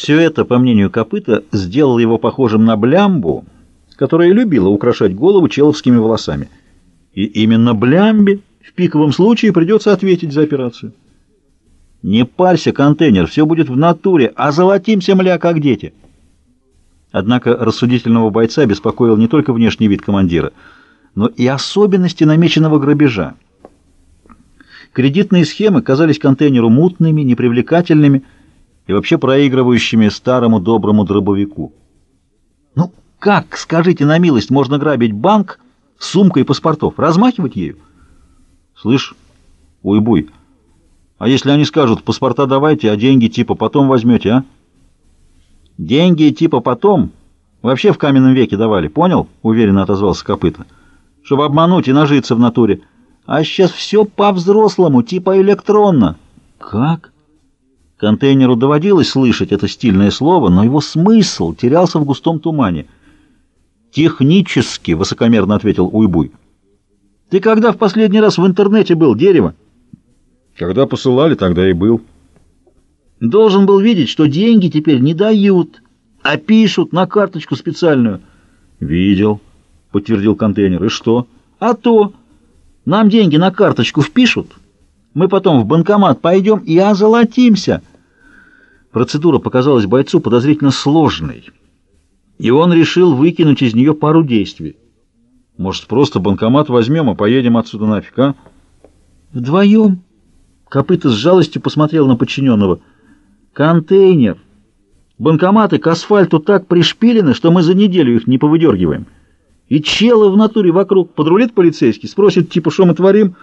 Все это, по мнению Копыта, сделало его похожим на блямбу, которая любила украшать голову человскими волосами. И именно блямбе в пиковом случае придется ответить за операцию. «Не парься, контейнер, все будет в натуре, а золотимся, мля, как дети». Однако рассудительного бойца беспокоил не только внешний вид командира, но и особенности намеченного грабежа. Кредитные схемы казались контейнеру мутными, непривлекательными и вообще проигрывающими старому доброму дробовику. Ну, как, скажите на милость, можно грабить банк сумкой паспортов, размахивать ею? Слышь, уйбуй, а если они скажут, паспорта давайте, а деньги типа потом возьмете, а? Деньги типа потом вообще в каменном веке давали, понял? Уверенно отозвался Копыта. Чтобы обмануть и нажиться в натуре. А сейчас все по-взрослому, типа электронно. Как? Контейнеру доводилось слышать это стильное слово, но его смысл терялся в густом тумане. «Технически», — высокомерно ответил Уйбуй. «Ты когда в последний раз в интернете был, дерево?» «Когда посылали, тогда и был». Должен был видеть, что деньги теперь не дают, а пишут на карточку специальную. Видел, подтвердил контейнер. И что? А то. Нам деньги на карточку впишут. Мы потом в банкомат пойдем и озолотимся. Процедура показалась бойцу подозрительно сложной. И он решил выкинуть из нее пару действий. Может, просто банкомат возьмем, и поедем отсюда нафиг, а? Вдвоем? Копыта с жалостью посмотрел на подчиненного. Контейнер. Банкоматы к асфальту так пришпилены, что мы за неделю их не повыдергиваем. И челы в натуре вокруг. Подрулит полицейский, спросит, типа, что мы творим?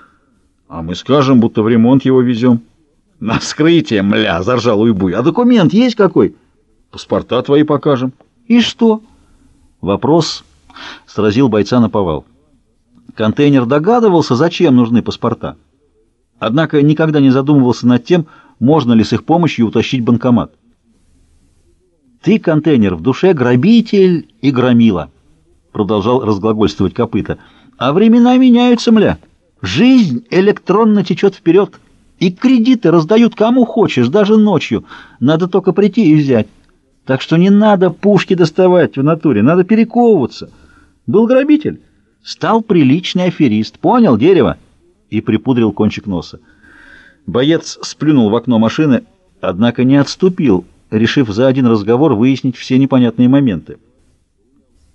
А мы скажем, будто в ремонт его везем. На вскрытие, мля, заржал Уйбуй. А документ есть какой? Паспорта твои покажем. И что? Вопрос сразил бойца на повал. Контейнер догадывался, зачем нужны паспорта. Однако никогда не задумывался над тем, можно ли с их помощью утащить банкомат. «Ты, контейнер, в душе грабитель и громила», — продолжал разглагольствовать копыта. «А времена меняются, мля. Жизнь электронно течет вперед, и кредиты раздают кому хочешь, даже ночью. Надо только прийти и взять. Так что не надо пушки доставать в натуре, надо перековываться. Был грабитель, стал приличный аферист. Понял, дерево?» И припудрил кончик носа. Боец сплюнул в окно машины, однако не отступил, решив за один разговор выяснить все непонятные моменты.